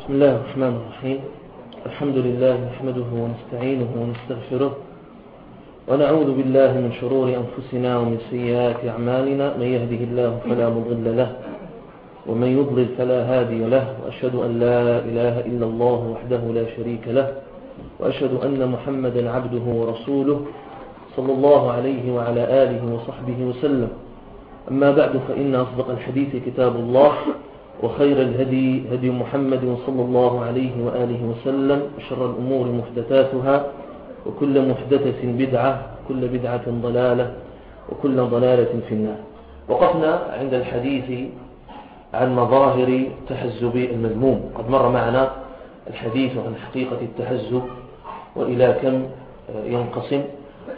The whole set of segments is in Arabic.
بسم الله الرحمن الرحيم. الحمد لله نحمده ونستعينه ونستغفره ونعوذ بالله من شرور أنفسنا ومن سيئات أعمالنا. من يهده الله فلا مضل له ومن يضلل فلا هادي له. وأشهد أن لا إله إلا الله وحده لا شريك له. وأشهد أن محمدا عبده ورسوله صلى الله عليه وعلى آله وصحبه وسلم. أما بعد فإن أصدق الحديث كتاب الله. وخير الهدي هدي محمد صلى الله عليه وآله وسلم وشر الأمور محدثاتها وكل محدثة بدعة كل بدعة ضلالة وكل ضلالة في النار. وقفنا عند الحديث عن مظاهر تحزب المذموم. قد مر معنا الحديث عن حقيقة التحزب وإلى كم ينقسم.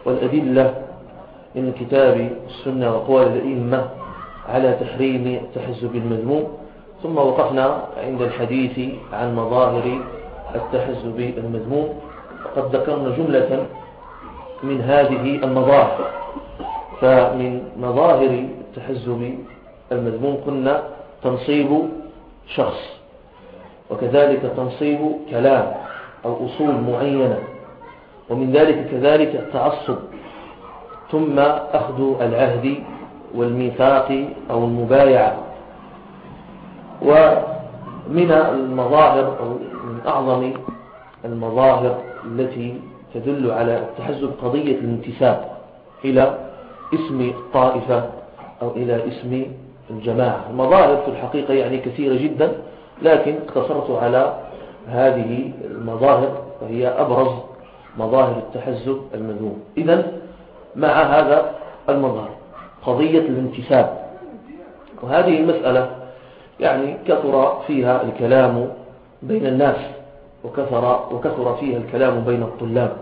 والأدلة من الكتاب والسنة وقوال الأئمة على تحريم التحزب المذموم. ثم وقفنا عند الحديث عن مظاهر التحزب المذموم. وقد ذكرنا جملة من هذه المظاهر. فمن مظاهر التحزب المذموم قلنا تنصيب شخص وكذلك تنصيب كلام أو أصول معينة ومن ذلك كذلك التعصب. ثم أخذ العهد والميثاق أو المبايعة. ومن المظاهر أو من أعظم المظاهر التي تدل على التحزب قضية الانتساب إلى اسم الطائفة أو إلى اسم الجماعة. المظاهر في الحقيقة يعني كثيرة جدا لكن اقتصرت على هذه المظاهر وهي أبرز مظاهر التحزب المذموم. إذا مع هذا المظهر قضية الانتساب. وهذه المسألة يعني كثر فيها الكلام بين الناس وكثر, وكثر فيها الكلام بين الطلاب.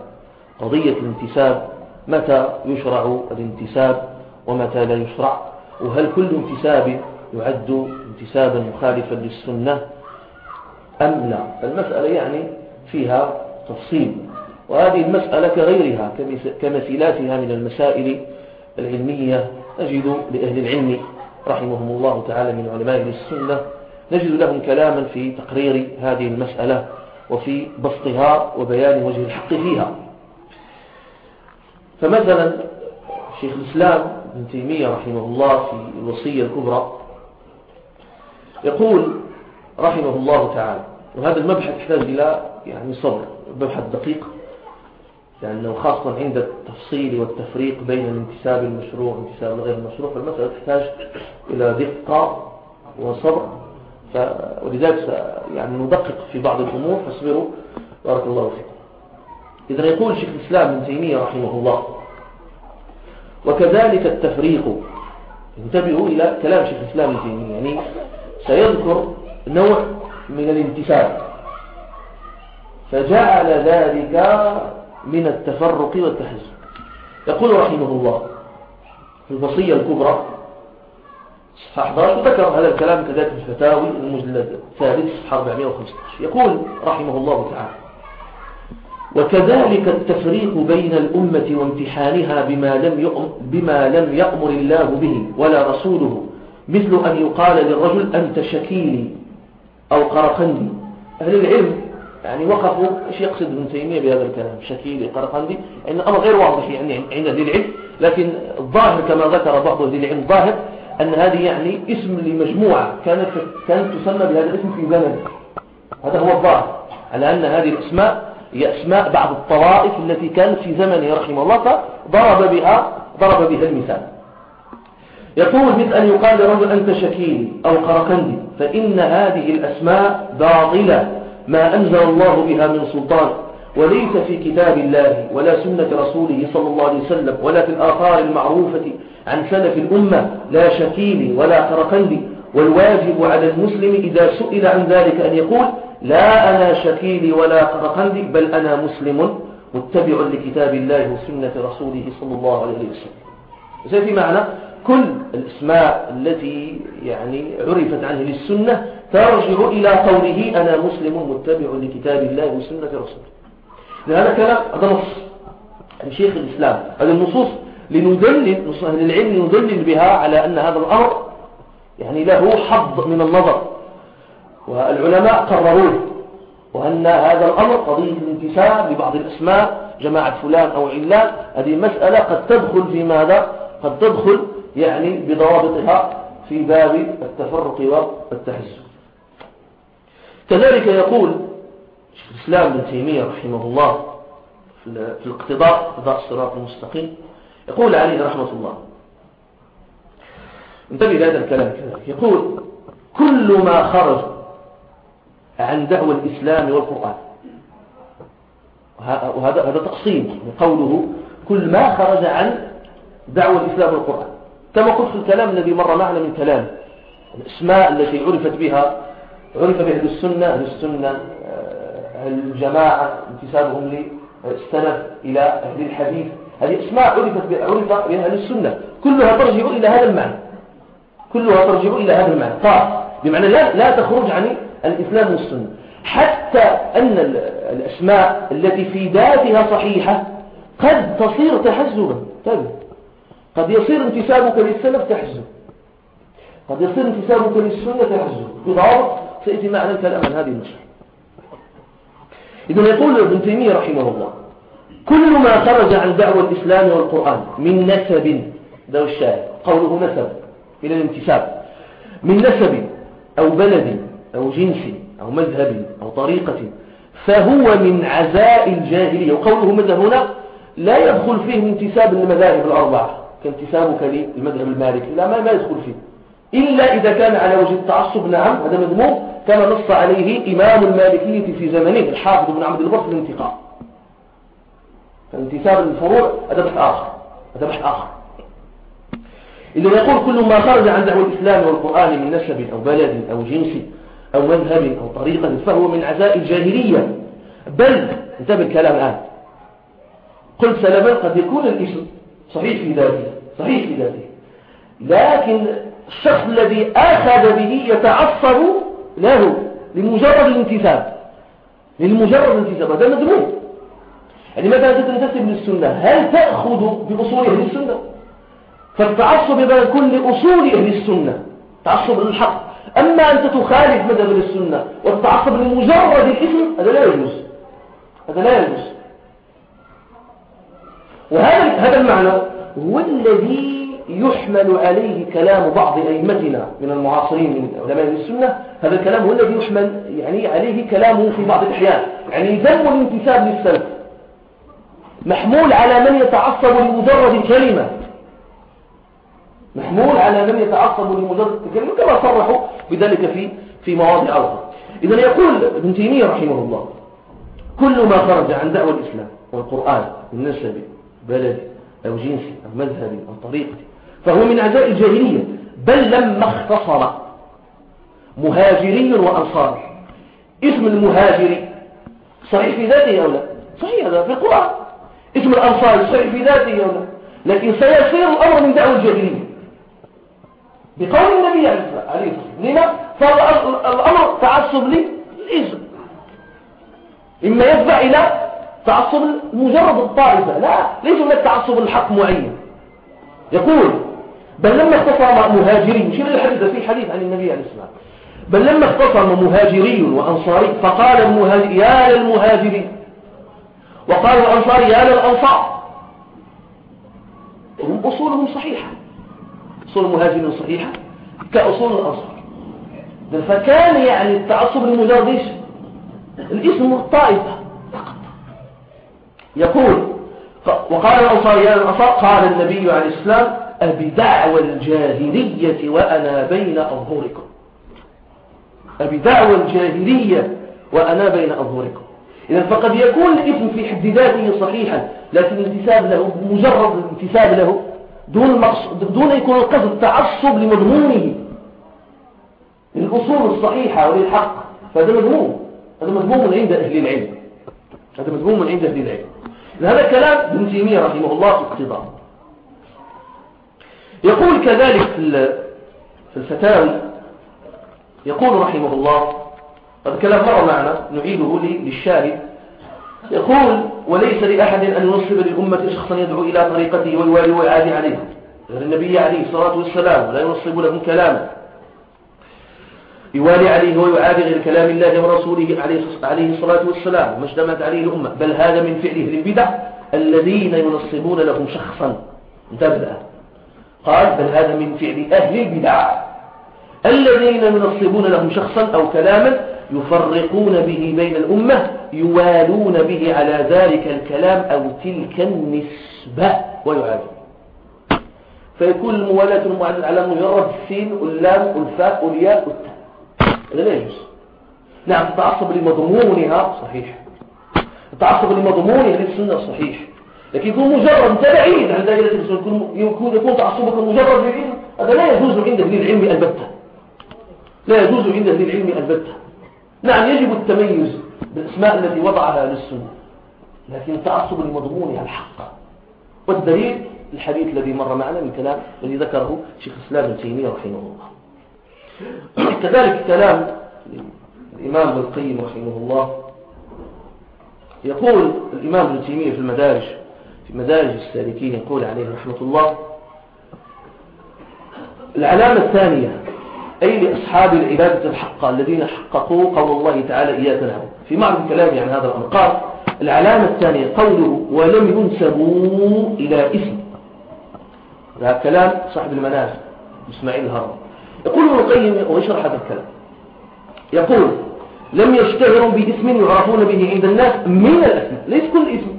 قضية الانتساب متى يشرع الانتساب ومتى لا يشرع؟ وهل كل انتساب يعد انتسابا مخالفا للسنة أم لا؟ المسألة يعني فيها تفصيل. وهذه المسألة كغيرها كمثيلاتها من المسائل العلمية نجد لأهل العلم رحمهم الله تعالى من علماء السنة نجد لهم كلاما في تقرير هذه المسألة وفي بسطها وبيان وجه الحق فيها. فمثلا شيخ الإسلام ابن تيمية رحمه الله في الوصية الكبرى يقول رحمه الله تعالى وهذا المبحث يحتاج إلى يعني صبر مبحث دقيق. لأنه خاصة عند التفصيل والتفريق بين الانتساب المشروع والانتساب الغير المشروع فالمسألة تحتاج إلى دقة وصبر. ولذلك يعني ندقق في بعض الأمور. فاصبروا. بارك الله فيكم. إذا يقول شيخ الإسلام ابن تيمية رحمه الله وكذلك التفريق. انتبهوا إلى كلام شيخ الإسلام ابن تيمية. يعني سيذكر نوع من الانتساب. فجعل ذلك من التفرق والتحزب يقول رحمه الله في الوصية الكبرى صفحة 11 وذكر هذا الكلام كذلك في الفتاوي المجلد الثالث صفحة 415 يقول رحمه الله تعالى وكذلك التفريق بين الأمة وامتحانها بما لم بما لم يأمر الله به ولا رسوله مثل أن يقال للرجل أنت شكيلي أو قرقندي أهل العلم يعني وقفوا إيش يقصد ابن تيمية بهذا الكلام؟ شكيلي قرقندي يعني الأمر غير واضح يعني عند أهل العلم لكن الظاهر كما ذكر بعض أهل العلم ظاهر أن هذه يعني اسم لمجموعة كانت كانت تسمى بهذا الاسم في زمن هذا هو الظاهر على أن هذه الأسماء هي أسماء بعض الطوائف التي كانت في زمنه رحمه الله فضرب بها ضرب بها المثال. يقول مثل أن يقال لرجل أنت شكيل أو قرقندي فإن هذه الأسماء باطلة. ما أنزل الله بها من سلطان وليس في كتاب الله ولا سنة رسوله صلى الله عليه وسلم ولا في الآثار المعروفة عن سلف الأمة لا شكيل ولا قرقندي والواجب على المسلم إذا سئل عن ذلك أن يقول لا أنا شكيلي ولا قرقندي بل أنا مسلم متبع لكتاب الله وسنة رسوله صلى الله عليه وسلم. زي في معنى كل الأسماء التي يعني عرفت عنه للسنة ترجع إلى قوله أنا مسلم متبع لكتاب الله وسنة رسوله. لهذا كلام هذا نص. يعني شيخ الإسلام هذه النصوص لندلل أهل العلم ندلل بها على أن هذا الأمر يعني له حظ من النظر. والعلماء قرروه وأن هذا الأمر قضية الانتساب لبعض الأسماء جماعة فلان أو علان. هذه مسألة قد تدخل في ماذا؟ قد تدخل يعني بضوابطها في باب التفرق والتحزب. كذلك يقول شيخ الإسلام بن تيمية رحمه الله في الاقتضاء اقتضاء الصراط المستقيم يقول عليه رحمة الله. انتبه لهذا الكلام كذلك. يقول كل ما خرج عن دعوة الإسلام والقرآن وهذا هذا تقسيم قوله كل ما خرج عن دعوة الإسلام والقرآن كما قلت في الكلام الذي مر معنا من كلام الأسماء التي عرفت بها عرف بها أهل السنة أهل السنة آه، الجماعة انتسابهم للسلف إلى أهل الحديث. هذه أسماء عرفت عرف بها أهل السنة. كلها ترجع إلى هذا المعنى. كلها ترجع إلى هذا المعنى. طيب، بمعنى لا, لا تخرج عن الإسلام والسنة. حتى أن الأسماء التي في ذاتها صحيحة قد تصير تحزبا. طيب قد يصير انتسابك للسلف تحزب. قد يصير انتسابك للسنة تحزب. بضابط سيأتي معنا الكلام عن هذه المسألة. إذن يقول ابن تيمية رحمه الله كل ما خرج عن دعوة الإسلام والقرآن من نسب ذو الشاهد قوله نسب إلى الانتساب من نسب أو بلد أو جنس أو مذهب أو طريقة فهو من عزاء الجاهلية. وقوله مذهب هنا؟ لا يدخل فيه انتساب المذاهب الأربعة كانتسابك للمذهب المالكي لا ما يدخل فيه. إلا إذا كان على وجه التعصب نعم هذا مذموم. كما نص عليه إمام المالكية في زمنه الحافظ بن عبد البر في الانتقاء. فانتساب الفروع هذا بحث آخر هذا بحث آخر. إذا يقول كل ما خرج عن دعوة الإسلام والقرآن من نسب أو بلد أو جنس أو مذهب أو طريقة فهو من عزاء الجاهلية. بل انتبه الكلام الآن. قلت سلما قد يكون الإسم صحيح في ذاته صحيح في ذاته. لكن الشخص الذي أخذ به يتعصب له لمجرد الانتساب. لمجرد الانتساب هذا مذموم. يعني مثلا تنتسب للسنة هل تأخذ بأصول أهل السنة؟ فالتعصب يكون لأصول أهل السنة تعصب للحق. أما أنت تخالف مذهب السنة والتعصب لمجرد الاسم هذا لا يجوز. هذا لا يجوز. وهذا هذا المعنى هو الذي يحمل عليه كلام بعض أئمتنا من المعاصرين من علماء السنة. هذا الكلام هو الذي يحمل يعني عليه كلامه في بعض الأحيان. يعني ذم الانتساب للسلف. محمول على من يتعصب لمجرد الكلمة محمول على من يتعصب لمجرد الكلمة كما صرحوا بذلك في في مواضع أخرى. إذا يقول ابن تيمية رحمه الله كل ما خرج عن دعوة الإسلام والقرآن من نسب بلد أو جنس أو مذهب أو طريقة فهو من أعداء الجاهلية. بل لما اختصر مهاجري وأنصار. اسم المهاجري صحيح في ذاته أو لا؟ صحيح هذا في القرآن. اسم الأنصار صحيح في ذاته أو لا؟ لكن سيصير الأمر من دعوة الجاهلية. بقول النبي عليه الصلاة والسلام. لما؟ فالأمر تعصب لي الاسم إما يتبع إلى تعصب مجرد الطائفة. لا ليس هناك تعصب الحق معين. يقول بل لما اختصم مهاجري مش الحديث؟ في حديث عن النبي عليه الصلاة بل لما اختصم مهاجري وأنصاري فقال المهاجر يا للمهاجرين. وقال الأنصار يا للأنصار. هم أصولهم صحيحة. أصول المهاجرين صحيحة كأصول الأنصار. فكان يعني التعصب لمجرد الاسم الطائفة فقط. يقول وقال الأنصار يا للأنصار قال النبي عليه السلام أبدعوى الجاهلية وأنا بين أظهركم. أبدعوى الجاهلية وأنا بين أظهركم. إذا فقد يكون الاسم في حد ذاته صحيحا لكن الانتساب له مجرد الانتساب له دون, مقصد دون يكون القصد تعصب لمضمونه. للأصول الصحيحة وللحق فهذا مذموم هذا مذموم عند أهل العلم. هذا مذموم عند أهل العلم. هذا كلام ابن تيمية رحمه الله في اقتضاء يقول كذلك في الفتاوي يقول رحمه الله هذا كلام مر معنا نعيده للشاهد. يقول وليس لأحد أن ينصب للأمة شخصا يدعو إلى طريقته ويوالي ويعادي عليه غير النبي عليه الصلاة والسلام لا ينصب له كلاما يوالي عليه ويعادي غير كلام الله ورسوله عليه الصلاة والسلام ما اجتمعت عليه الأمة. بل هذا من فعله البدع الذين ينصبون لهم شخصا. انتبه. قال بل هذا من فعل أهل البدع. الذين ينصبون لهم شخصا أو كلاما يفرقون به بين الأمة يوالون به على ذلك الكلام أو تلك النسبة ويعادون. فيكون الموالاة المعادل على مجرد السين واللام والفاء والياء والتاء هذا لا يجوز. نعم التعصب لمضمونها صحيح. التعصب لمضمونها للسنة صحيح. لكن يكون مجرد انت بعيد عن دائرة السنة يكون يكون تعصبك مجرد للعلم؟ هذا لا يجوز عند أهل العلم البتة. لا يجوز عند أهل العلم البتة. نعم يجب التميز بالأسماء التي وضعها للسنة. لكن التعصب لمضمونها الحق. والدليل الحديث الذي مر معنا من كلام الذي ذكره شيخ الإسلام ابن تيمية رحمه الله. كذلك كلام الإمام ابن القيم رحمه الله. يقول الإمام ابن تيمية في المدارج في مدارج السالكين يقول عليه رحمة الله. العلامة الثانية أي لأصحاب العبادة الحقة الذين حققوا قول الله تعالى إياك نعبد. في معرض كلامي عن هذا الأمر قال العلامة الثانية قوله ولم ينسبوا إلى اسم هذا كلام صاحب المنازل إسماعيل الهرم. يقول ابن القيم ويشرح هذا الكلام. يقول لم يشتهروا باسم يعرفون به عند الناس من الأسماء ليس كل اسم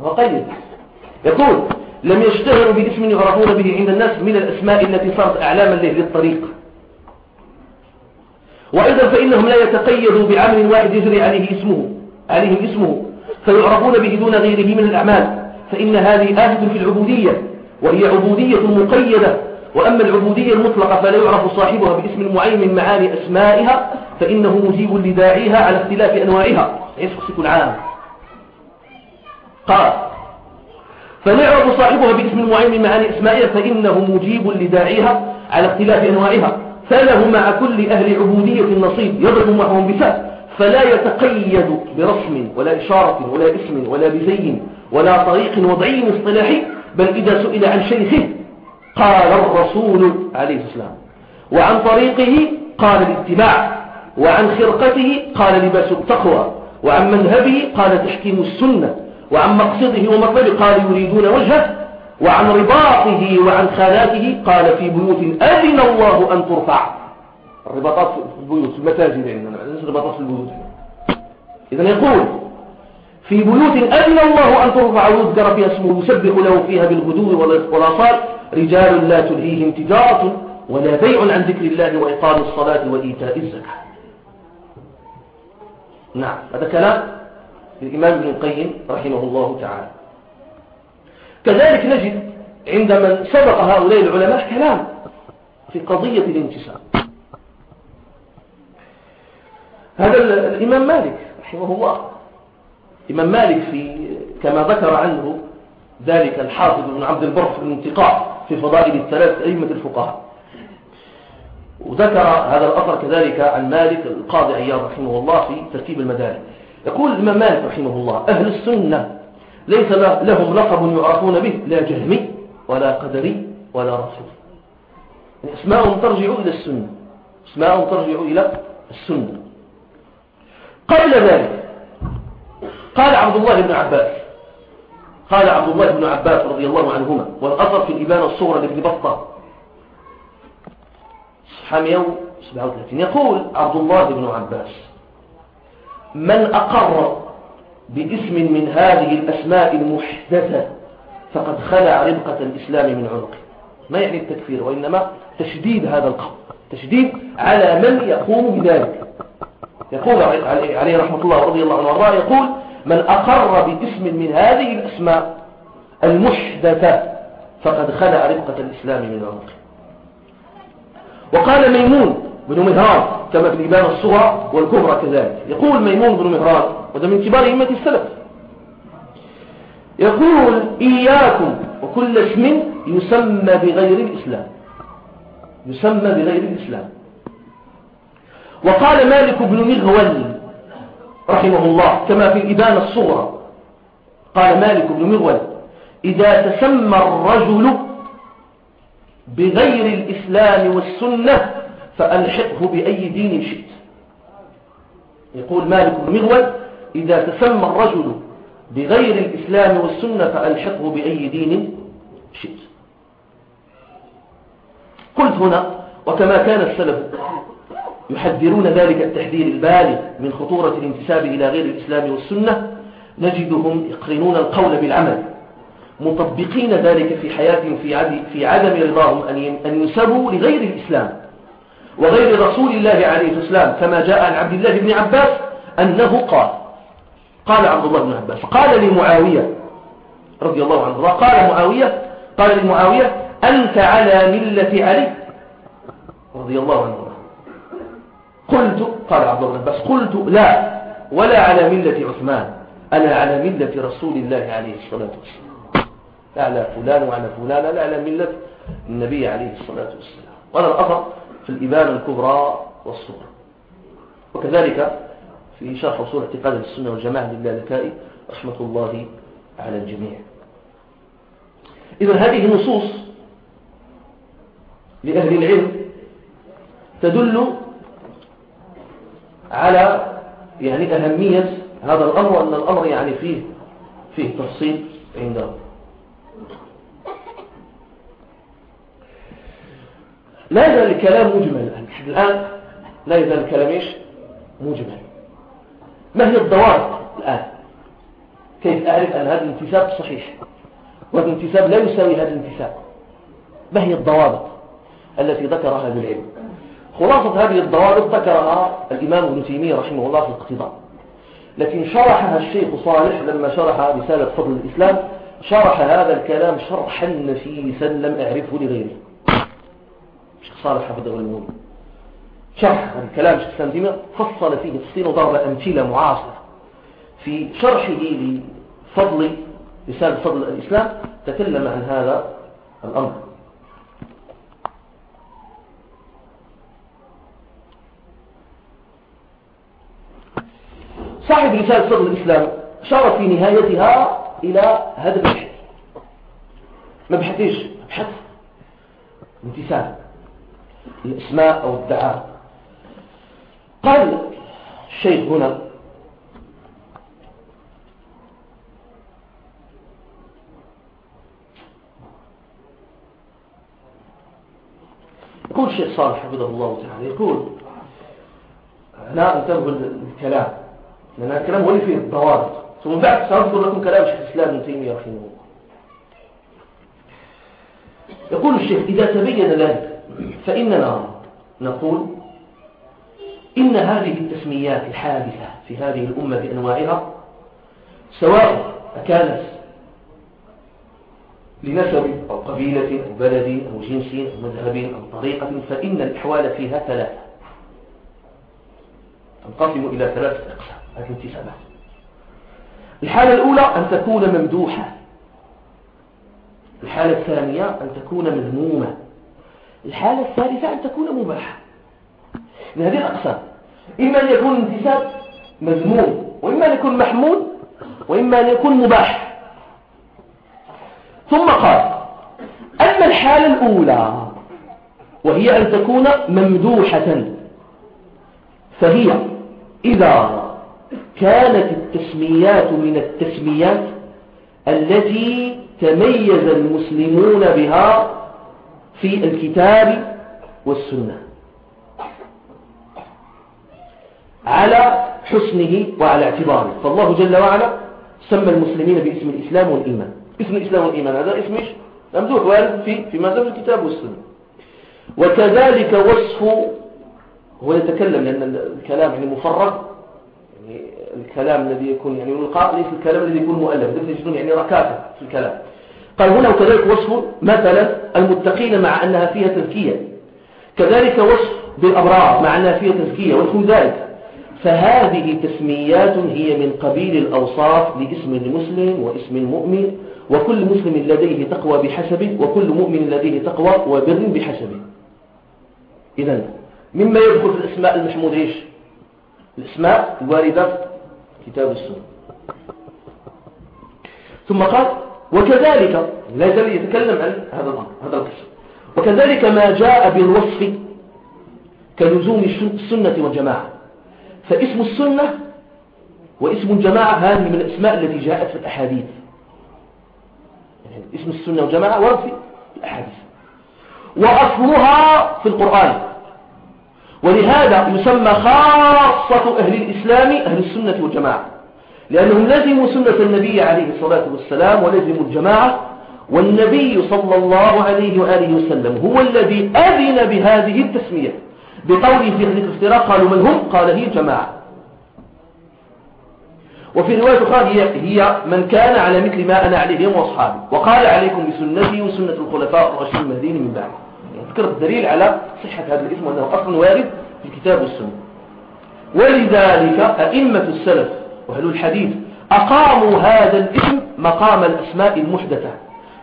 هو قيد. يقول لم يشتهروا باسم يعرفون به عند الناس من الأسماء التي صارت أعلاما للطريق. وأيضا فإنهم لا يتقيدوا بعمل واحد يجري عليه اسمه عليهم اسمه فيعرفون به دون غيره من الأعمال. فإن هذه آهد في العبودية وهي عبودية مقيدة. وأما العبودية المطلقة فلا يعرف صاحبها باسم معين من معاني أسمائها فإنه مجيب لداعيها على اختلاف أنواعها. يسخص كل عام قال يعرف صاحبها باسم معين من معاني أسمائها فإنه مجيب لداعيها على اختلاف أنواعها. فله مع كل أهل عبودية نصيب يضرب معهم بفاء. فلا يتقيد برسم ولا إشارة ولا اسم ولا بزي ولا طريق وضعي اصطلاحي بل إذا سئل عن شيخه قال الرسول عليه السلام. وعن طريقه قال الاتباع. وعن خرقته قال لباس التقوى. وعن مذهبه قال تحكيم السنة. وعن مقصده ومطلبه قال يريدون وجهه وعن رباطه وعن خالاته قال في بيوت أذن الله أن ترفع. الرباطات في البيوت في المساجد عندنا الرباطات في البيوت. إذن يقول في بيوت أذن الله أن ترفع ويذكر فيها اسمه يسبح له فيها بالغدو والآصال. رجال لا تلهيهم تجارة ولا بيع عن ذكر الله وإقام الصلاة وإيتاء الزكاة. نعم هذا كلام الإمام ابن القيم رحمه الله تعالى. كذلك نجد عند من سبق هؤلاء العلماء كلام في قضية الانتساب. هذا الإمام مالك رحمه الله. الإمام مالك في كما ذكر عنه ذلك الحافظ بن عبد البر في الانتقاء في فضائل الثلاث أئمة الفقهاء. وذكر هذا الأثر كذلك عن مالك القاضي عياض رحمه الله في ترتيب المدارك. يقول الإمام مالك رحمه الله أهل السنة ليس لهم لقب يعرفون به لا جهمي ولا قدري ولا رافض اسماءهم ترجع إلى السنة. اسماءهم ترجع إلى السنة. قبل ذلك قال عبد الله بن عباس قال عبد الله بن عباس رضي الله عنهما والأثر في الإبانة الصغرى لابن بطة. صفحة 137 يقول عبد الله بن عباس من أقر باسم من هذه الأسماء المحدثة فقد خلع ربقة الإسلام من عنقه. ما يعني التكفير؟ وإنما تشديد هذا القول. تشديد على من يقوم بذلك. يقول عليه رحمة الله رضي الله عنه يقول من أقر باسم من هذه الأسماء المحدثة فقد خلع رفقة الإسلام من عنقه. وقال ميمون بن مهران كما في الإبانة الصغرى والكبرى كذلك. يقول ميمون بن مهران وده من كبار أئمة السلف. يقول إياكم وكل اسم يسمى بغير الإسلام. يسمى بغير الإسلام. وقال مالك بن مغول رحمه الله كما في الإبانة الصغرى. قال مالك بن مغول إذا تسمى الرجل بغير الإسلام والسنة فألحقه بأي دين شئت. يقول مالك بن مغول إذا تسمى الرجل بغير الإسلام والسنة فألحقه بأي دين شئت. قلت هنا وكما كان السلف يحذرون ذلك التحذير البالغ من خطورة الانتساب إلى غير الإسلام والسنة نجدهم يقرنون القول بالعمل مطبقين ذلك في حياتهم في عدم رضاهم أن ينسبوا لغير الإسلام. وغير رسول الله عليه السلام كما جاء عن عبد الله بن عباس أنه قال قال عبد الله بن عباس قال لمعاوية رضي الله عنه قال معاوية قال لمعاوية أنت على ملة علي؟ رضي الله عنه. قلت قال عبد الله بن عباس قلت لا ولا على ملة عثمان أنا على ملة رسول الله عليه الصلاة والسلام. لا على فلان وعلى فلان لا على ملة النبي عليه الصلاة والسلام. قال الأثر في الإبانة الكبرى والصغرى. وكذلك في شرح أصول اعتقاد السنة والجماعة للالكائي رحمة الله على الجميع. إذن هذه النصوص لأهل العلم تدل على يعني أهمية هذا الأمر وأن الأمر يعني فيه فيه تفصيل عندهم لا يزال الكلام مجمل الآن. لا يزال الكلام إيش؟ مجمل. ما هي الضوابط الآن؟ كيف أعرف أن هذا الانتساب صحيح؟ وهذا الانتساب لا يساوي هذا الانتساب. ما هي الضوابط التي ذكرها بالعلم خلاصة هذه الضوابط ذكرها الإمام ابن تيمية رحمه الله في الاقتضاء. لكن شرحها الشيخ صالح لما شرح رسالة فضل الإسلام شرح هذا الكلام شرحا نفيسا لم أعرفه لغيره. صالح حفظه الله شرح الكلام الشيخ الإسلام تيمية فصل فيه تفصيل وضرب أمثلة معاصرة. في شرحه لفضل رسالة فضل الإسلام تكلم عن هذا الأمر. صاحب رسالة فضل الإسلام شار في نهايتها إلى هذا البحث ما بحثيش بحث. انتساب. الإسماء أو الدعاء. قال الشيخ هنا يقول الشيخ صالح حفظه الله تعالى يقول لا انتبه الكلام لأن الكلام هو فيه الضوابط ثم بعد سأذكر لكم كلام شيخ الإسلام ابن تيمية رحمه الله. يقول الشيخ إذا تبين ذلك فإننا نقول إن هذه التسميات الحادثة في هذه الأمة بأنواعها سواء كانت لنسب أو قبيلة أو بلد أو جنس أو مذهب أو طريقة فإن الأحوال فيها ثلاثة. تنقسم إلى ثلاثة أقسام الانتسابات الحالة الأولى أن تكون ممدوحة. الحالة الثانية أن تكون مذمومة. الحالة الثالثة أن تكون مباحة. من هذه الأقسام. إما أن يكون الانتساب مذموم وإما أن يكون محمود وإما أن يكون مباح. ثم قال أما الحالة الأولى وهي أن تكون ممدوحة فهي إذا كانت التسميات من التسميات التي تميز المسلمون بها في الكتاب والسنة. على حسنه وعلى اعتباره. فالله جل وعلا سمى المسلمين باسم الإسلام والإيمان. اسم الإسلام والإيمان. هذا اسم ممدوح. وارد في في ماذا في الكتاب والسنة. وكذلك وصف هو يتكلم لأن الكلام يعني مفرغ يعني الكلام الذي يكون يعني ملقى ليس الكلام الذي يكون مؤلف. ده يجدون يعني ركاكة في الكلام. قال هنا وكذلك وصف مثلا المتقين مع أنها فيها تزكية. كذلك وصف بالأبرار مع أنها فيها تزكية ونحو ذلك. فهذه تسميات هي من قبيل الأوصاف لاسم المسلم واسم المؤمن وكل مسلم لديه تقوى بحسبه وكل مؤمن لديه تقوى وبر بحسبه إذن مما يدخل في الأسماء المحمود إيش؟ الأسماء الواردة في كتاب السنة. ثم قال وكذلك لا زال يتكلم عن هذا الأمر هذا القسم وكذلك ما جاء بالوصف كلزوم السنة والجماعة. فاسم السنة واسم الجماعة هذه من الأسماء التي جاءت في الأحاديث. يعني اسم السنة والجماعة ورد في الأحاديث. وأصلها في القرآن. ولهذا يسمى خاصة أهل الإسلام أهل السنة والجماعة. لأنهم لزموا سنة النبي عليه الصلاة والسلام ولزموا الجماعة والنبي صلى الله عليه وآله وسلم هو الذي أذن بهذه التسمية بقوله في حديث الافتراق قالوا من هم؟ قال هي جماعة. وفي رواية أخرى هي, من كان على مثل ما أنا عليه اليوم وأصحابي وقال عليكم بسنتي وسنة الخلفاء الراشدين المهديين من بعد. ذكر الدليل على صحة هذا الاسم وأنه أصلا وارد في الكتاب والسنة ولذلك أئمة السلف وأهل الحديث أقاموا هذا الاسم مقام الأسماء المحدثة؟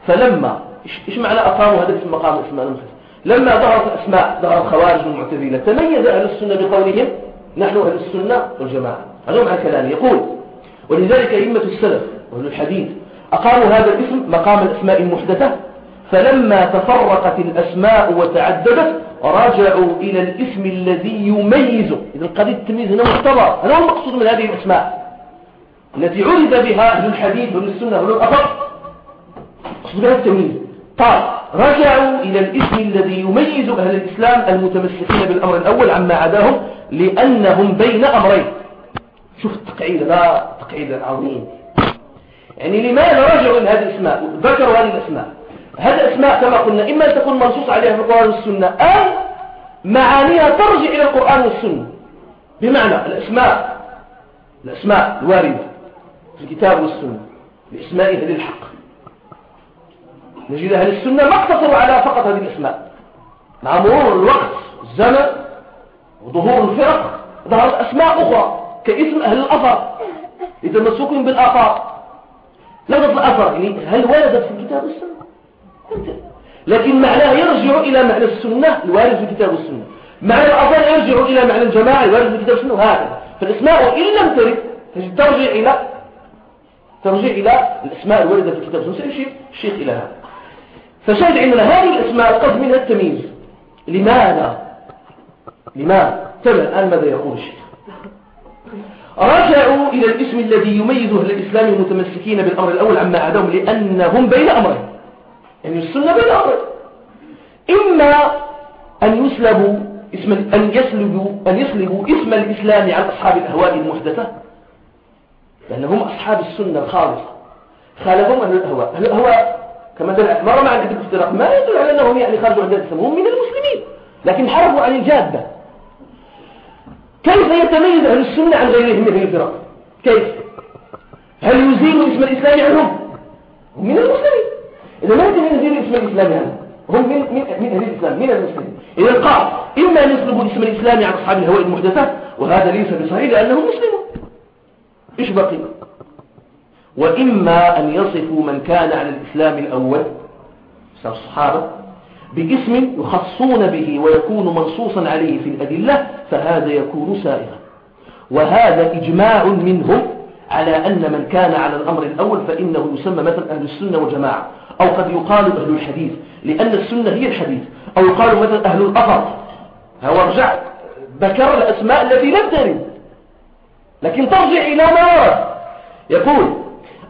فلما إيش معنى أقاموا هذا الاسم مقام الأسماء المحدثة؟ لما ظهرت الأسماء ظهر الخوارج والمعتزلة تميز أهل السنة بقولهم نحن أهل السنة والجماعة. هذا معنى كلامي يقول ولذلك أئمة السلف وأهل الحديث أقاموا هذا الاسم مقام الأسماء المحدثة فلما تفرقت الأسماء وتعددت رجعوا إلى الاسم الذي يميزه. إذا قضية التمييز هنا مختبر هذا هو المقصود من هذه الأسماء. التي عرف بها أهل الحديث وأهل السنة وأهل الأثر مقصود بها التمييز. قال رجعوا إلى الاسم الذي يميز أهل الإسلام المتمسكين بالأمر الأول عما عداهم لأنهم بين أمرين. شوف التقعيد لا تقعيد عظيم. يعني لماذا رجعوا إلى هذه الأسماء؟ ذكروا هذه الأسماء. هذه الأسماء كما قلنا إما أن تكون منصوص عليها في القرآن والسنة أو معانيها ترجع إلى القرآن والسنة. بمعنى الأسماء الأسماء الواردة. في الكتاب والسنة بإسمائها للحق نجد أهل السنة ما اقتصروا على فقط هذه الأسماء. مع مرور الوقت الزمن وظهور الفرق ظهرت أسماء أخرى كاسم أهل الأثر. يتمسكون بالآثار. لفظ الأثر يعني هل وردت في الكتاب والسنة؟ لكن معناها يرجع إلى معنى السنة الوارد في الكتاب والسنة. معنى الأثر يرجع إلى معنى الجماعة الوارد في الكتاب والسنة وهكذا. فالأسماء وإن لم ترد ترجع إلى ترجع إلى الأسماء الواردة في الكتاب سيمشي الشيخ إلى هذا فشاهد عندنا هذه الأسماء القصد منها التمييز. لماذا؟ لماذا؟ تبع الآن ماذا يقول الشيخ؟ رجعوا إلى الاسم الذي يميز أهل الإسلام المتمسكين بالأمر الأول عما عداهم لأنهم بين أمرين. يعني السنة بين أمرين. إما أن يسلبوا اسم أن يسلبوا أن يسلبوا اسم الإسلام عن أصحاب الأهواء المحدثة. لأنهم أصحاب السنة الخالصة. خالفهم أهل الأهواء أهل الأهواء كما دل مرة مع كتب الافتراق ما يدل على أنهم يعني خرجوا عن الإسلام هم من المسلمين لكن حرفوا عن الجادة. كيف يتميز أهل السنة عن غيرهم من الفرق؟ كيف؟ هل يزيل اسم الإسلام عنهم؟ هم من المسلمين. إذا ما يمكن يزيل اسم الإسلام عنهم هم من من من أهل الإسلام من المسلمين. إذا قال إما أن يسلبوا اسم الإسلام عن أصحاب الهواء المحدثة وهذا ليس بصحيح لأنهم مسلمون. إيش بقي؟ وإما أن يصفوا من كان على الإسلام الأول الصحابة باسم يخصون به ويكون منصوصا عليه في الأدلة فهذا يكون سائغا. وهذا إجماع منهم على أن من كان على الأمر الأول فإنه يسمى مثلا أهل السنة والجماعة. أو قد يقال أهل الحديث لأن السنة هي الحديث. أو يقال مثلا أهل الأثر. هو رجع ذكر الأسماء التي لم ترد. لكن ترجع إلى ما يقول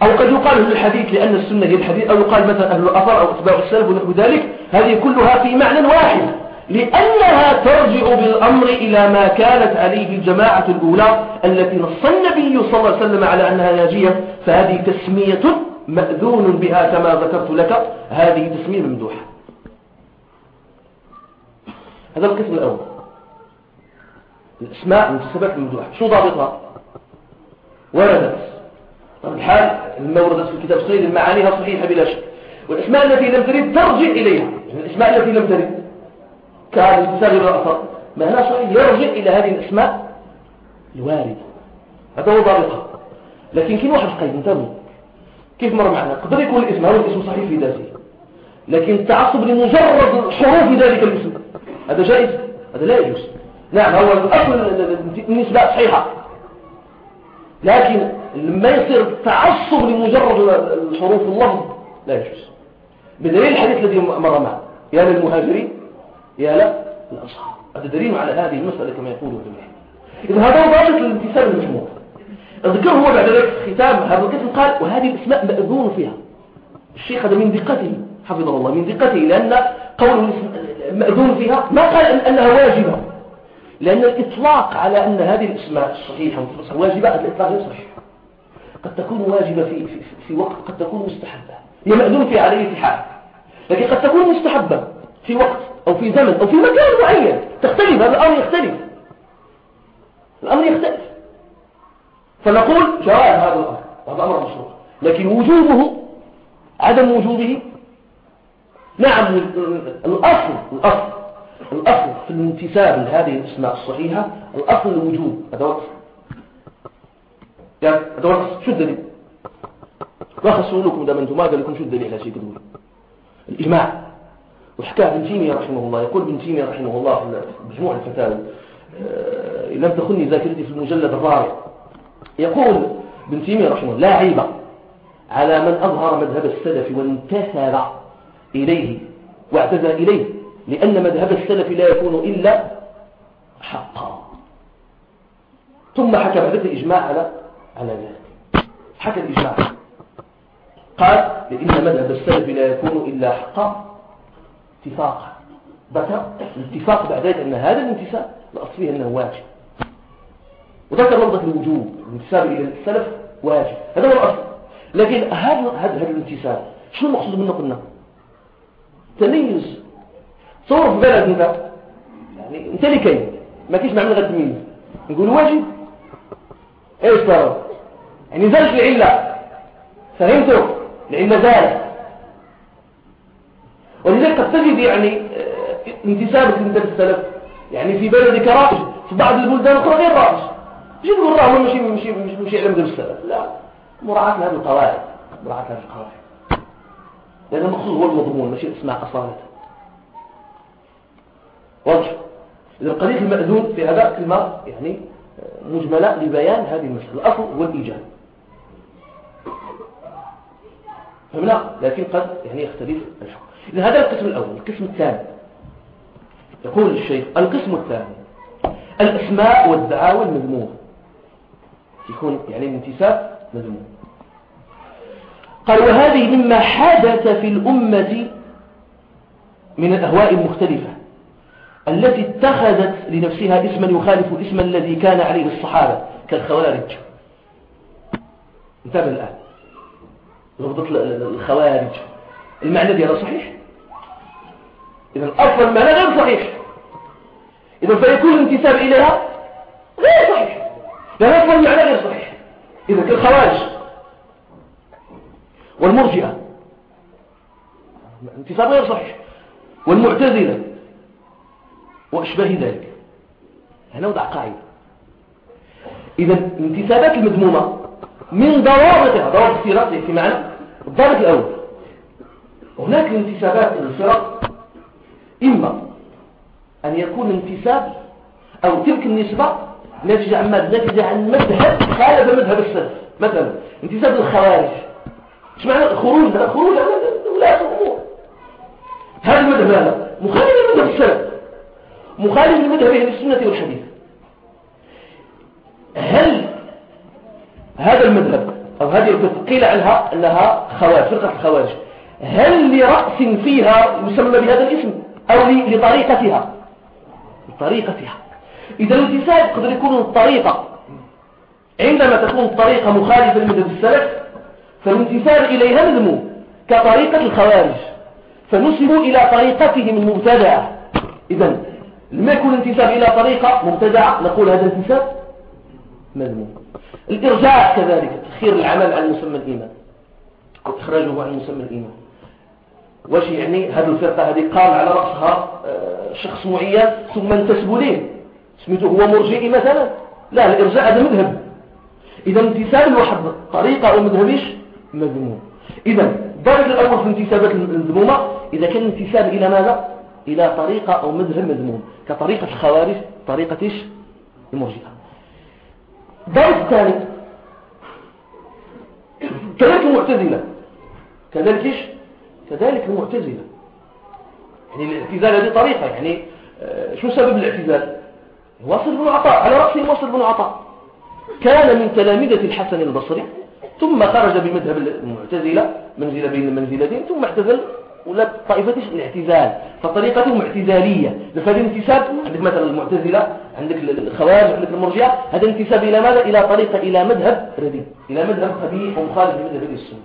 أو قد يقال أهل الحديث لأن السنة هي الحديث أو يقال مثلا أهل الأثر أو أتباع السلف ونحو ذلك هذه كلها في معنى واحد لأنها ترجع بالأمر إلى ما كانت عليه الجماعة الأولى التي نص النبي صلى الله عليه وسلم على أنها ناجية فهذه تسمية مأذون بها كما ذكرت لك هذه تسمية ممدوحة. هذا القسم الأول. الأسماء المنتسبات الممدوحة شو ضابطها؟ وردت. طب الحال؟ لما وردت في الكتاب الصحيح معانيها صحيحة بلا شك. والأسماء التي لم ترد ترجع إليها. يعني الأسماء التي لم ترد الانتساب الأثر. ما هنا صحيح؟ يرجع إلى هذه الأسماء الواردة. هذا هو ضابطها. لكن كيف واحد قيد انتبه كيف مر معنا؟ قدر يكون الاسم هذا الاسم صحيح في ذاته. لكن التعصب لمجرد حروف ذلك الاسم. هذا جائز؟ هذا لا يجوز. نعم هو الأصل النسبة صحيحة. لكن لما يصير تعصب لمجرد الحروف اللفظ لا يجوز. بدليل الحديث الذي مر معه. يا للمهاجرين يا لا الأصحاب هذا دليل على هذه المسألة كما يقول ابن إذا هذا هو ضابط الانتساب المجموع. الذكر هو بعد ذلك ختام هذا القسم قال وهذه الأسماء مأذون فيها. الشيخ هذا من دقته حفظه الله من دقته لأن قوله مأذون فيها ما قال أنها واجبة. لأن الإطلاق على أن هذه الأسماء الصحيحة واجبة الإطلاق غير قد تكون واجبة في, في, في وقت قد تكون مستحبة. هي مأذون في عليه في حال لكن قد تكون مستحبة في وقت أو في زمن أو في مكان معين. تختلف هذا الأمر يختلف. الأمر يختلف. فنقول جواز هذا الأمر. هذا أمر مشروع. لكن وجوبه عدم وجوبه نعم الأصل الأصل الأصل في الانتساب لهذه الأسماء الصحيحة الأصل الوجوب هذا هو يعني هذا هو شو الدليل؟ لخصوا لكم دام أنتم ما قال لكم شو الدليل على شيء تقول الإجماع. وحكى ابن تيمية رحمه الله يقول ابن تيمية رحمه الله في مجموع الفتاوى آه، لم تخني ذاكرتي في المجلد الرابع يقول ابن تيمية رحمه الله لا عيب على من أظهر مذهب السلف وانتسب إليه واعتزى إليه. لأن مذهب السلف لا يكون إلا حقا. ثم حكى بعد الإجماع على على ذلك. حكى الإجماع. قال لأن مذهب السلف لا يكون إلا حقا. اتفاقا ذكر الاتفاق بعد ذلك أن هذا الانتساب الأصل فيه أنه واجب. وذكر لفظة الوجوب. الانتساب إلى السلف واجب. هذا هو الأصل. لكن هذا هذا الانتساب. شنو المقصود منه قلنا؟ تميز. صور في بلد انت. يعني انت اللي كاين. ما كاينش معنى غير تمييز نقول واجب. إيش ترى يعني زالت العلة. فهمتوا العلة زالت. ولذلك قد تجد يعني آه، انتسابك انت للسلف يعني في بلدك رائج في بعض البلدان الاخرى غير رائج مش تقول راه ماشي ماشي ماشي علم السلف لا. مراعاة لهذه القواعد. مراعاة لهذه القواعد. لأن المقصود هو المضمون ماشي الاسماء أصالة. واضح. إذا قضية المأذون في هذا كلمة يعني آه، مجملة لبيان هذه المسألة الأصل هو الإيجاب. فهمنا؟ لكن قد يعني يختلف الحكم. إذا هذا القسم الأول القسم الثاني. يقول الشيخ القسم الثاني الأسماء والدعاوى المذمومة يكون يعني الانتساب مذموم. قال وهذه مما حدث في الأمة من الأهواء المختلفة. التي اتخذت لنفسها اسما يخالف اسم الذي كان عليه الصحابة كالخوارج انتبه الآن ربط الخوارج. المعنى ديالها صحيح؟ إذا أصلا المعنى غير صحيح. إذا فيكون الانتساب إليها غير صحيح. لأن أصلا المعنى غير صحيح. إذا كالخوارج والمرجئة. انتساب غير صحيح. والمعتزلة. وأشباه ذلك. هنا وضع قاعدة. إذا الانتسابات المذمومة من ضوابطها ضوابط السيرات في الضابط الأول. هناك انتسابات الفرق إما أن يكون انتساب أو تلك النسبة ناتجة عن ماذا؟ ناتجة عن مذهب خالف مذهب السلف. مثلا انتساب الخوارج إيش معنى الخروج؟ هذا خروج على ولاة الأمور. هذا المذهب هذا مخالف لمذهب السلف. مخالف لمذهب أهل السنة والحديث. هل هذا المذهب أو هذه الفرقة قيل عنها أنها خوارج فرقة الخوارج. هل لرأس فيها يسمى بهذا الاسم أو لطريقتها؟ لطريقتها. إذا الانتساب قد يكون الطريقة عندما تكون الطريقة مخالفة لمذهب السلف فالانتساب إليها مذموم كطريقة الخوارج فنسبوا إلى طريقتهم المبتدعة. إذا لما يكون الانتساب إلى طريقة مبتدعة. نقول هذا انتساب مذموم. الإرجاع كذلك تخير العمل عن مسمى الإيمان. وإخراجه عن مسمى الإيمان. واش يعني؟ هذه الفرقة هذه قام على رأسها آه، شخص معين ثم انتسبوا ليه؟ سميته هو مرجئي مثلا. لا الإرجاع هذا مذهب. إذا انتساب الواحد طريقة أو مذهبش مذموم. إذا الدرجة الأول في الانتسابات المذمومة. إذا كان الانتساب إلى ماذا؟ إلى طريقة أو مذهب مذموم. كطريقة الخوارج طريقة إيش؟ المرجئة. الدرس الثاني. كذلك المعتزلة. كذلك إيش؟ كذلك المعتزلة. يعني الاعتزال هذه طريقة يعني آه، شو سبب الاعتزال؟ واصل بن عطاء على رأسه واصل بن عطاء. كان من تلامذة الحسن البصري ثم خرج بمذهب المعتزلة منزل بين المنزلتين ثم اعتزل ولا طائفة الاعتزال فطريقتهم اعتزالية. فهذا الانتساب عندك مثلا المعتزلة عندك الخوارج عندك المرجعة هذا الانتساب إلى ماذا؟ إلى طريقة إلى مذهب رديء إلى مذهب قبيح ومخالف لمذهب السنة.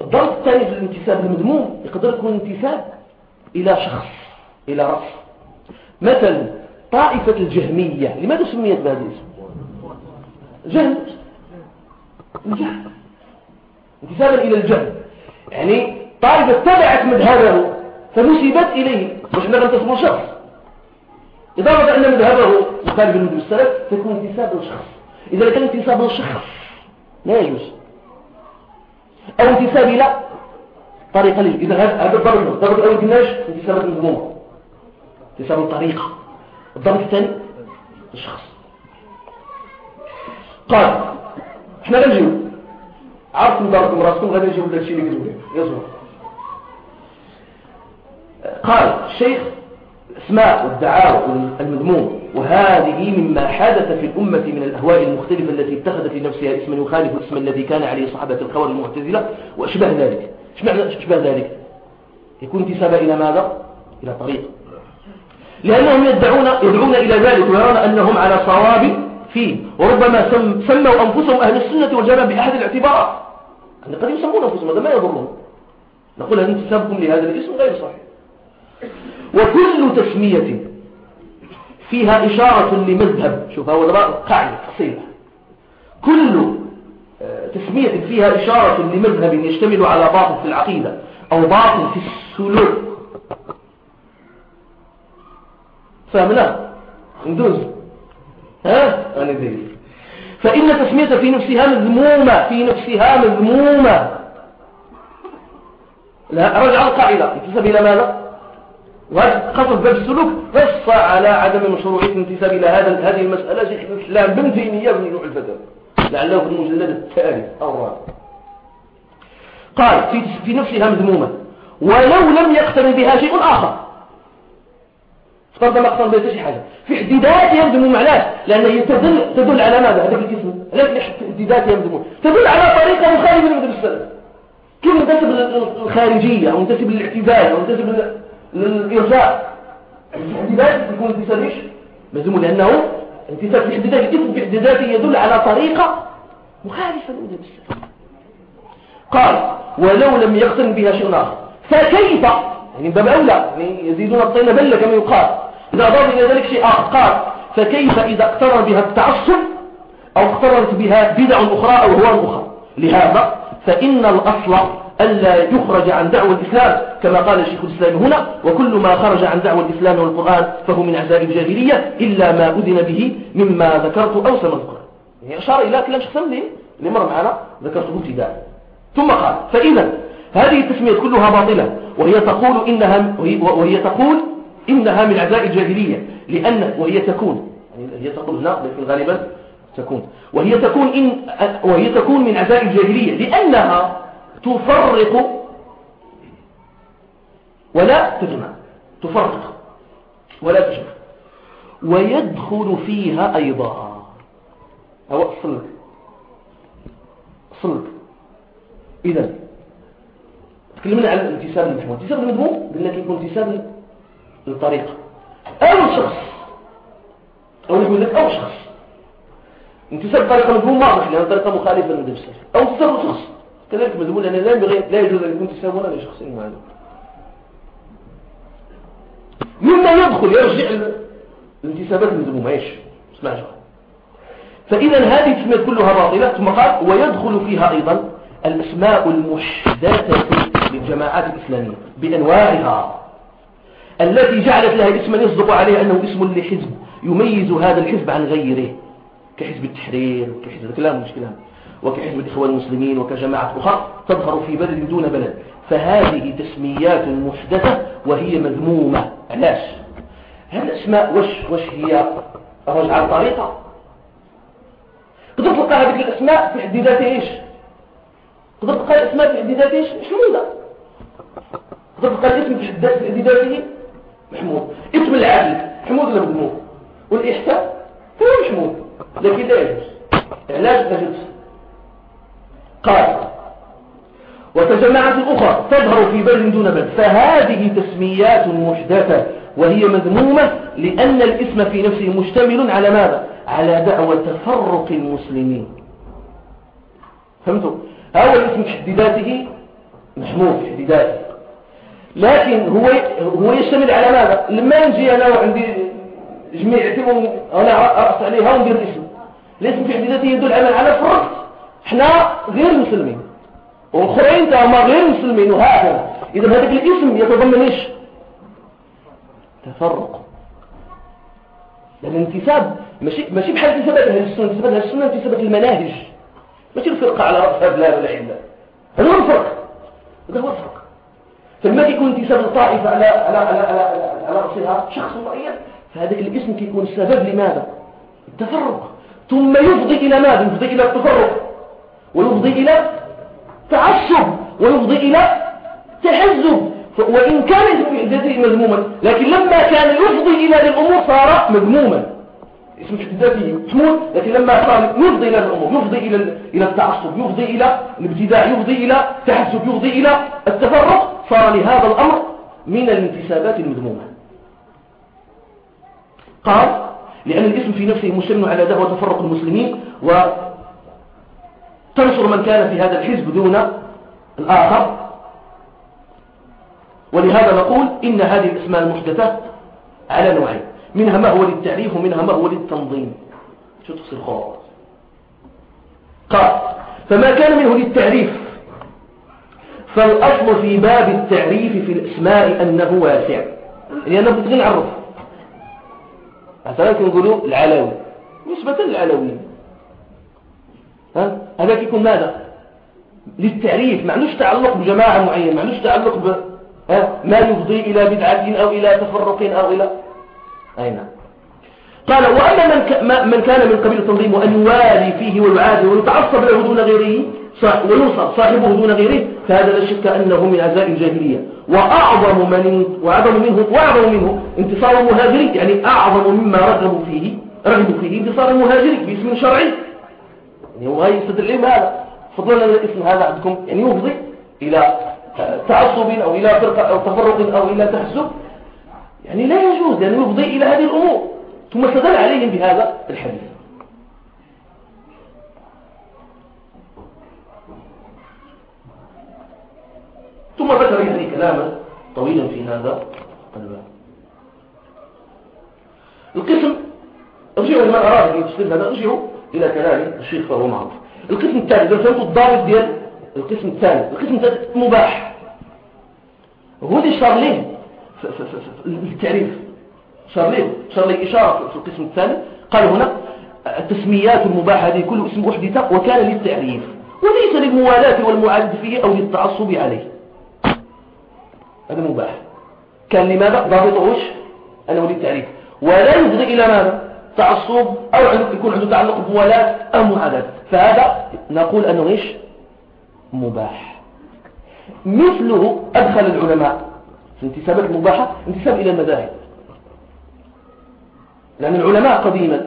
الضرب الثاني في الانتساب المذموم يقدر يكون انتساب إلى شخص إلى رأس. مثلا طائفة الجهمية لماذا سميت بهذا الاسم؟ جهل. الجهل انتسابا إلى الجهل. يعني طائفة اتبعت مذهبه فنسبت إليه. مش أنها تصبر شخص. إضافة أن مذهبه مخالف لمذهب السلف تكون انتساب للشخص إذا كان انتساب للشخص لا يجوز. أو انتساب إلى طريقة ليه إذا هذا الضرب الضرب الأول قلناش انتساب المذمومة انتساب الطريقة الضرب الثاني الشخص قال إحنا غنجيو. عرفتم داركم راسكم غادي نجيو لهذا الشيء اللي قلتوا يزور. قال الشيخ أسماء والدعاء المذموم وهذه مما حدث في الأمة من الأهواء المختلفة التي اتخذت لنفسها اسما يخالف الاسم الذي كان عليه صحابة الخوار المعتزلة وأشبه ذلك. أشبه ذلك؟ يكون انتسابا إلى ماذا؟ إلى طريق. لأنهم يدعون, يدعون إلى ذلك ويرون أنهم على صواب فيه وربما سم سموا أنفسهم أهل السنة والجماعة بأحد الاعتبارات. أن قد يسمون أنفسهم هذا ما يضرهم. نقول أن انتسابكم لهذا الاسم غير صحيح. وكل تسمية فيها إشارة لمذهب. شوف هو قاعدة أصيلة. كل آه، تسمية فيها إشارة لمذهب يشتمل على باطل في العقيدة أو باطل في السلوك. فهمنا ندوز. ها؟ أنا ذي فإن تسمية في نفسها مذمومة في نفسها مذمومة. لا رجع القاعدة. يتسب إلى ماذا؟ خاصة باب السلوك نص على عدم مشروعية الانتساب إلى هذا هذه المسألة شيخ الإسلام بن تيمية بن نوع الفتاة لعله في المجلد الثالث أو الرابع. قال في, في نفسها مذمومة ولو لم يقترن بها شيء آخر. افترض ما اقترن بها شيء حاجة. في احتدادها مذمومة علاش لأن هي تدل, تدل على ماذا؟ هذا الجسم علاش في احتدادها مذمومة. تدل على طريقة مخالفة لمذهب السلف كيف ينتسب للخارجية أو ينتسب للاعتزال أو ينتسب للإرجاء الاحتداد يكون انتساب إيش؟ مذموم لأنه انتساب الاحتداد الاسم باحتداده يدل على طريقة مخالفة لمذهب السلف قال ولو لم يقترن بها شيء آخر. فكيف؟ يعني باب أولى يعني يزيدون الطين بلة كما يقال. إذا أضاف إلى ذلك شيء آخر قال فكيف إذا اقترن بها التعصب أو اقترنت بها بدع أخرى أو هوان أخرى؟ لهذا فإن الأصل ألا يخرج عن دعوة الإسلام كما قال شيخ الإسلام هنا وكل ما خرج عن دعوة الإسلام والقرآن فهو من عزاء الجاهلية إلا ما أذن به مما ذكرت أو سنذكر. يعني أشار إلى كلام شخصا لي اللي مر معنا ذكرته ابتداء. ثم قال فإذا هذه التسمية كلها باطلة وهي تقول إنها وهي تقول إنها من عزاء الجاهلية لأن وهي تكون يعني هي تقول هنا لكن غالبا تكون. وهي تكون إن وهي تكون من عزاء الجاهلية لأنها تفرق ولا تجمع. تفرق ولا تجمع. ويدخل فيها أيضا. أو أصلك أصلك إذا تكلمنا عن الانتساب المفهوم الانتساب المذموم قلنا يكون انتساب للطريقة أو الشخص أو نقول لك أو شخص. انتساب طريقة مذموم واضح لأن طريقة مخالفة للمدرسة أو انتساب شخص. كذلك مذموم لأن لا ينبغي لا يجوز أن يكون ولا لشخص معين مما يدخل يرجع الانتسابات المذمومة إيش؟ اسمع فإذا هذه التسميات كلها باطلة ثم قال ويدخل فيها أيضا الأسماء المحدثة للجماعات الإسلامية بأنواعها. التي جعلت لها اسما يصدق عليه أنه اسم لحزب يميز هذا الحزب عن غيره كحزب التحرير كحزب الكلام مش كلام. وكحزب الإخوان المسلمين وكجماعة أخرى تظهر في بلد دون بلد فهذه تسميات محدثة وهي مذمومة. علاش؟ هذه الأسماء وش, وش هي؟ رجع الطريقة. تطلق هذه الأسماء في حد ذاتها إيش؟ تطلق الأسماء في حد ذاتها إيش؟ شنو ذا تطلق الاسم في حد ذاته؟ محمود. اسم العدل محمود ولا مذموم والإحسان هو محمود لكن لا يجوز. علاج لا قال وتجمعت الأخرى تظهر في بلد دون بلد فهذه تسميات محدثة وهي مذمومة لأن الاسم في نفسه مشتمل على ماذا؟ على دعوة تفرق المسلمين فهمتوا؟ هذا الاسم في حد ذاته محمود في حد ذاته لكن هو هو يشتمل على ماذا؟ لما نجي أنا وعندي جميع يعتبروا أنا أرأس عليها وندير الاسم الاسم في حد ذاته يدل على على فرق إحنا غير مسلمين. والآخرين هما غير مسلمين وهكذا. إذا هذا الاسم يتضمن إيش؟ تفرق. الانتساب ماشي ماشي بحال انتسابات أهل السنة انتسابات أهل السنة انتسابات المناهج. ماشي الفرقة على رأسها بلا ولا عدة هذا هو الفرق. هذا هو الفرق. فلما يكون انتساب الطائفة على على على على, على رأسها شخص معين فهذا الاسم كيكون السبب لماذا؟ التفرق. ثم يفضي إلى ماذا؟ يفضي إلى التفرق. ويفضي إلى تعصب ويفضي إلى تحزب وإن كان ذاته مذموما لكن لما كان يفضي إلى الأمور صار مذموما. اسم ذاته محمود لكن لما صار يفضي إلى الأمور يفضي إلى إلى التعصب يفضي إلى الابتداع يفضي إلى تحسب يفضي إلى التفرق صار لهذا الأمر من الانتسابات المذمومة. قال لأن الاسم في نفسه مشتمل على دعوة تفرق المسلمين وتنصر من كان في هذا الحزب دون الآخر. ولهذا نقول إن هذه الأسماء المحدثات على نوعين. منها ما هو للتعريف ومنها ما هو للتنظيم. شو تفصيل خالص قال فما كان منه للتعريف فالأصل في باب التعريف في الأسماء أنه واسع. يعني أنه بتغي نعرف مثلا نقولوا العلوي. نسبة للعلويين. ها؟ هذا يكون ماذا؟ للتعريف ما عندوش تعلق بجماعة معينة ما عندوش تعلق ب ما يفضي إلى بدعة أو إلى تفرق أو إلى أي نعم. قال وأما من, من كان من قبيل التنظيم وأن يوالي فيه ويعادي ويتعصب له دون غيره وينصر صاحبه دون غيره فهذا لا شك أنه من عزاء الجاهلية. وأعظم من وأعظم منه وأعظم منه انتصار المهاجر يعني أعظم مما رغبوا فيه رغبوا فيه انتصار المهاجر باسم شرعي. يعني هو يستدل هذا فضلا الاسم هذا عندكم يعني يفضي إلى تعصب أو إلى فرقة أو تفرق أو إلى تحزب يعني لا يجوز يعني يفضي إلى هذه الأمور. ثم استدل عليهم بهذا الحديث. ثم ذكر يعني كلاما طويلا في هذا الباب. القسم أرجعوا لمن أراد أن يفصل هذا أرجعوا إلى كلام الشيخ فهو معروف. القسم الثاني إذا فهمتوا الضابط ديال القسم الثاني. القسم الثالث مباح. هو اللي شار ليه التعريف شار ليه شار ليه إشارة في القسم الثاني. قال هنا التسميات المباحة هذه كل اسم محدثة وكان للتعريف. وليس للموالاة والمعادة فيه أو للتعصب عليه. هذا مباح. كان لماذا؟ ضابطه وش؟ أنه للتعريف. ولا يفضي إلى ماذا؟ تعصب أو يكون عنده تعلق بموالاة أو معاداة. فهذا نقول أنه إيش؟ مباح. مثله أدخل العلماء. في انتسابات المباحة انتساب إلى المذاهب. لأن العلماء قديما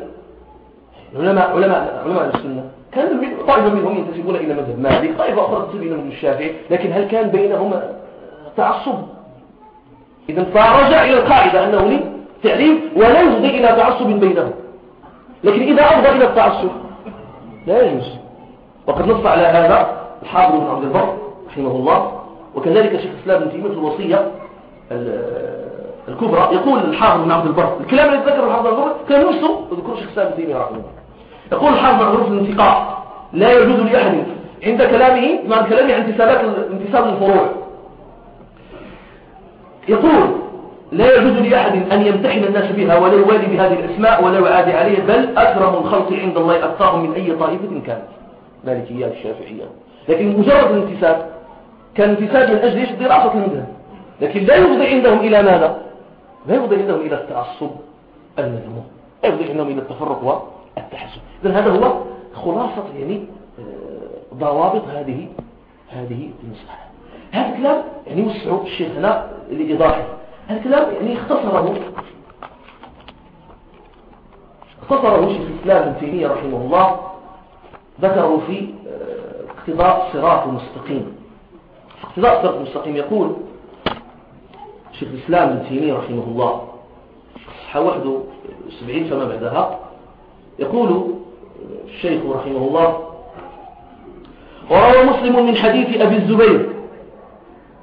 علماء علماء علماء السنة كان طائفة منهم ينتسبون إلى مذهب مالك طائفة أخرى تنتسب إلى الشافعي لكن هل كان بينهم تعصب؟ إذا فرجع إلى القاعدة أنه لي تعريف ولا يفضي إلى تعصب بينهم. لكن إذا أفضى إلى التعصب لا يجوز. وقد نص على هذا الحافظ بن عبد البر رحمه الله وكذلك شيخ الإسلام ابن تيمية الوصية الكبرى يقول الحافظ بن عبد البر الكلام اللي ذكره الحافظ بن عبد البر كان نفسه يذكر شيخ الإسلام ابن تيمية رحمه الله. يقول الحافظ بن عبد البر في الانتقاء لا يجوز لأحد عند كلامه مع كلامه عن انتسابات انتساب الفروع. يقول لا يجوز لأحد أن يمتحن الناس بها ولا يوالي بهذه الأسماء ولا يعادي عليها بل أكرم الخلق عند الله أتقاهم من أي طائفة كانت مالكية الشافعية لكن مجرد الانتساب كان انتساب من أجل إيش؟ دراسة المذهب لكن لا يفضي عندهم إلى ماذا؟ لا يفضي عندهم إلى التعصب المذموم. لا يفضي عندهم إلى التفرق والتحسب إذن هذا هو خلاصة يعني آه، ضوابط هذه هذه المسألة هذا الكلام يعني وسعوا الشيخ هنا لإيضاحه. الكلام يعني اختصره اختصره شيخ الإسلام ابن تيمية رحمه الله ذكروا في آه، اقتضاء صراط المستقيم اقتضاء صراط المستقيم يقول شيخ الإسلام ابن تيمية رحمه الله صحة 71 فما بعدها يقول الشيخ رحمه الله وروى مسلم من حديث أبي الزبير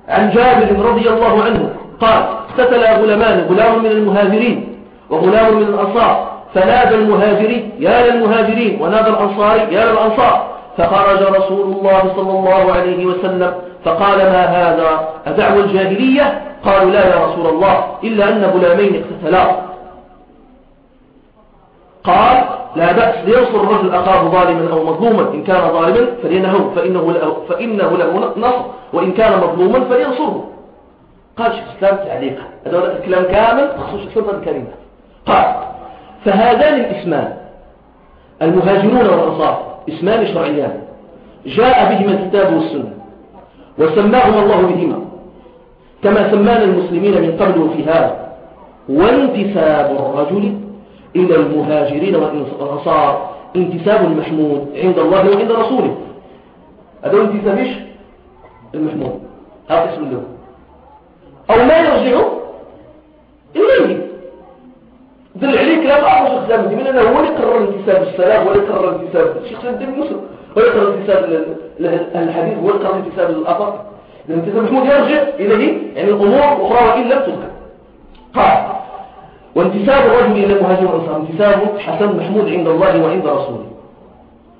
عن جابر رضي الله عنه قال اقتتل غلامان غلام من المهاجرين وغلام من الأنصار. فنادى المهاجري يا للمهاجرين! ونادى الأنصاري يا للأنصار! فخرج رسول الله صلى الله عليه وسلم فقال ما هذا؟ أدعوى الجاهلية؟ قالوا لا يا رسول الله إلا أن غلامين اقتتلا. قال لا بأس لينصر الرجل أخاه ظالما أو مظلوما إن كان ظالما فلينهو فإنه فإنه له نصر وإن كان مظلوما فلينصره. قال شيخ الإسلام تعليقا هذا الكلام كامل بخصوص السلطة الكريمة قال فهذان الاسمان المهاجرون والأنصار اسمان شرعيان. جاء بهما الكتاب والسنة وسماهما الله بهما كما سمانا المسلمين من قبل وفي هذا. وانتساب الرجل إلى المهاجرين والأنصار. انتساب المحمود عند الله وعند رسوله. هذا انتساب إيش؟ المحمود. هذا اسم له أو ما يرجع إليه. دل عليك لا أعرف الإسلام من أنه هو اللي قرر انتساب السلام اللي قرر انتساب الشيخ سلام الدين مسلم اللي قرر انتساب الحديث اللي قرر انتساب الأثر الانتساب محمود يرجع إليه يعني الأمور أخرى وإن لم تذكر. قال وانتساب الرجل إلى المهاجر والأنصار انتساب حسن محمود عند الله وعند رسوله.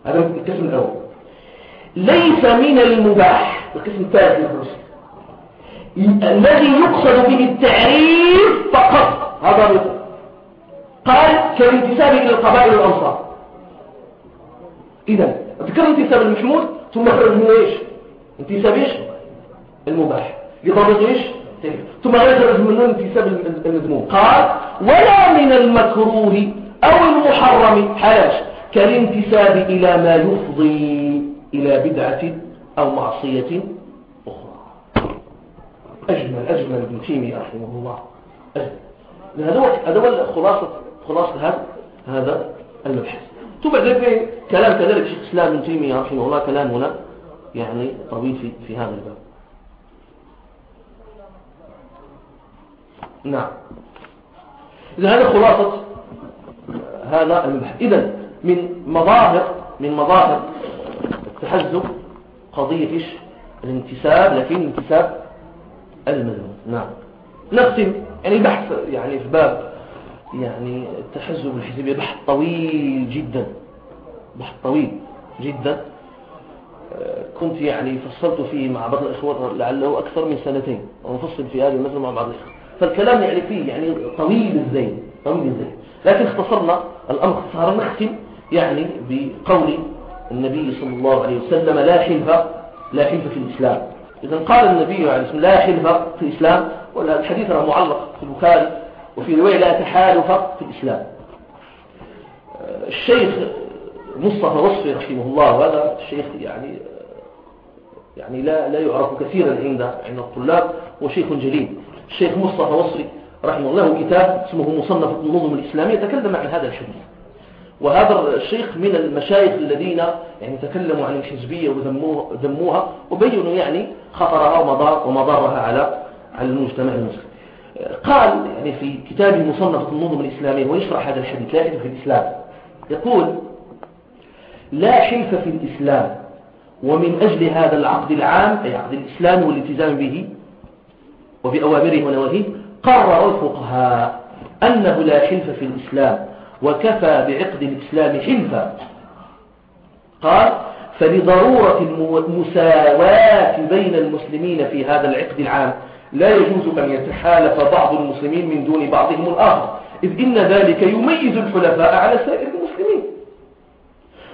هذا القسم الأول. ليس من المباح القسم الثالث من الذي يقصد به التعريف فقط. هذا قال كالانتساب إلى القبائل والأنصار. إذا ذكر انتساب المحمود ثم خرج منه إيش؟ انتساب إيش؟ المباح. لضابط إيش؟ ثم غير منه انتساب المذموم. قال ولا من المكروه أو المحرم حالاش كالانتساب إلى ما يفضي إلى بدعة أو معصية أجمل أجمل ابن تيمية رحمه الله. أجمل. هذا هو خلاصة خلاصة هذا هذا المبحث. ثم بعد ذلك كلام كذلك شيخ الإسلام ابن تيمية رحمه الله كلام هنا يعني طويل في في هذا الباب. نعم. إذا هذا خلاصة هذا المبحث. إذا من مظاهر من مظاهر التحزب قضية إيش؟ الانتساب لكن الانتساب المذموم. نعم. نختم. يعني بحث يعني في باب يعني التحزب الحزبي بحث طويل جدا. بحث طويل جدا. آه، كنت يعني فصلت فيه مع بعض الإخوة لعله أكثر من سنتين. ونفصل في هذه المسألة مع بعض الإخوة. فالكلام يعني فيه يعني طويل الزين. طويل الزين. لكن اختصرنا الأمر. اختصارا نختم يعني بقول النبي صلى الله عليه وسلم لا حلف لا حلف في الإسلام. إذا قال النبي عليه السلام لا حلف في الإسلام ولا الحديث معلق في البخاري وفي رواية لا تحالف في الإسلام. الشيخ مصطفى وصفي رحمه الله وهذا الشيخ يعني يعني لا لا يعرف كثيرا عند عند الطلاب هو شيخ جليل. الشيخ مصطفى وصفي رحمه الله له كتاب اسمه مصنف النظم الإسلامية تكلم عن هذا الحديث. وهذا الشيخ من المشايخ الذين يعني تكلموا عن الحزبية وذموها وبينوا يعني خطرها ومضارها على على المجتمع المسلم. قال يعني في كتابه مصنف النظم الإسلامية ويشرح هذا الحديث لا حلف في الإسلام. يقول لا حلف في الإسلام ومن أجل هذا العقد العام أي عقد الإسلام والالتزام به وبأوامره ونواهيه قرر الفقهاء أنه لا حلف في الإسلام وكفى بعقد الإسلام حلفا قال فلضرورة المساواة بين المسلمين في هذا العقد العام لا يجوز أن يتحالف بعض المسلمين من دون بعضهم الآخر إذ إن ذلك يميز الحلفاء على سائر المسلمين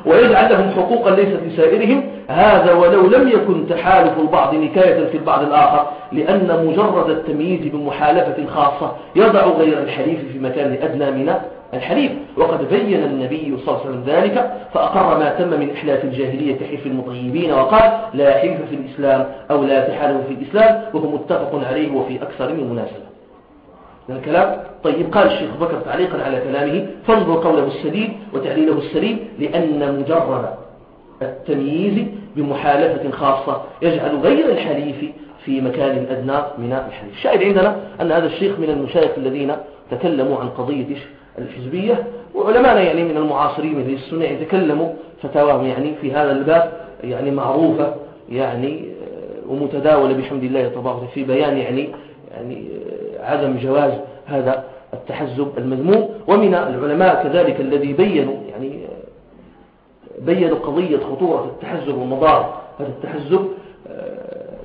ويجعل لهم حقوقا ليست لسائرهم هذا ولو لم يكن تحالف البعض نكاية في البعض الآخر لأن مجرد التمييز بمحالفة خاصة يضع غير الحليف في مكان أدنى من الحليف وقد بين النبي صلى الله عليه وسلم ذلك فأقر ما تم من إحلاف الجاهلية كحلف المطيبين وقال لا حلف في الإسلام أو لا تحالف في الإسلام وهو متفق عليه وفي أكثر من مناسبة. من الكلام؟ طيب قال الشيخ بكر تعليقا على كلامه فانظر قوله السديد وتعليله السليم لأن مجرد التمييز بمحالفة خاصة يجعل غير الحليف في مكان أدنى من الحليف. الشاهد عندنا أن هذا الشيخ من المشايخ الذين تكلموا عن قضية الحزبية وعلماءنا يعني من المعاصرين من السنة يتكلموا فتاواهم يعني في هذا الباب يعني معروفة يعني آه، ومتداولة بحمد الله تبارك في بيان يعني يعني آه، عدم جواز هذا التحزب المذموم. ومن العلماء كذلك الذي بينوا يعني آه، بينوا قضية خطورة التحزب ومضار هذا التحزب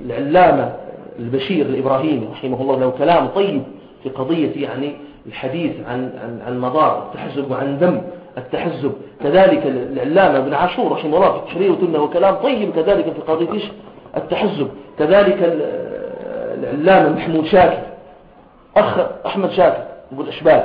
العلامة البشير الإبراهيمي رحمه الله له كلام طيب في قضية يعني الحديث عن عن عن مضار التحزب وعن ذم التحزب. كذلك العلامة ابن عاشور رحمه الله في التحرير وتنه وكلام طيب كذلك في قضية التحزب. كذلك العلامة محمود شاكر أخ أحمد شاكر يقول أشبال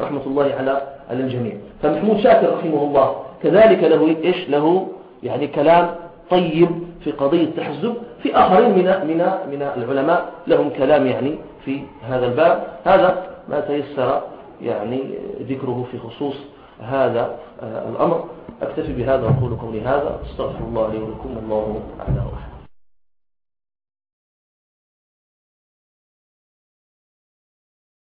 رحمة الله على على الجميع. فمحمود شاكر رحمه الله كذلك له إيش؟ له يعني كلام طيب في قضية التحزب. في آخرين من من من العلماء لهم كلام يعني في هذا الباب. هذا ما تيسر يعني ذكره في خصوص هذا الأمر. أكتفي بهذا وأقول قولي هذا. أستغفر الله لي ولكم والله أعلم.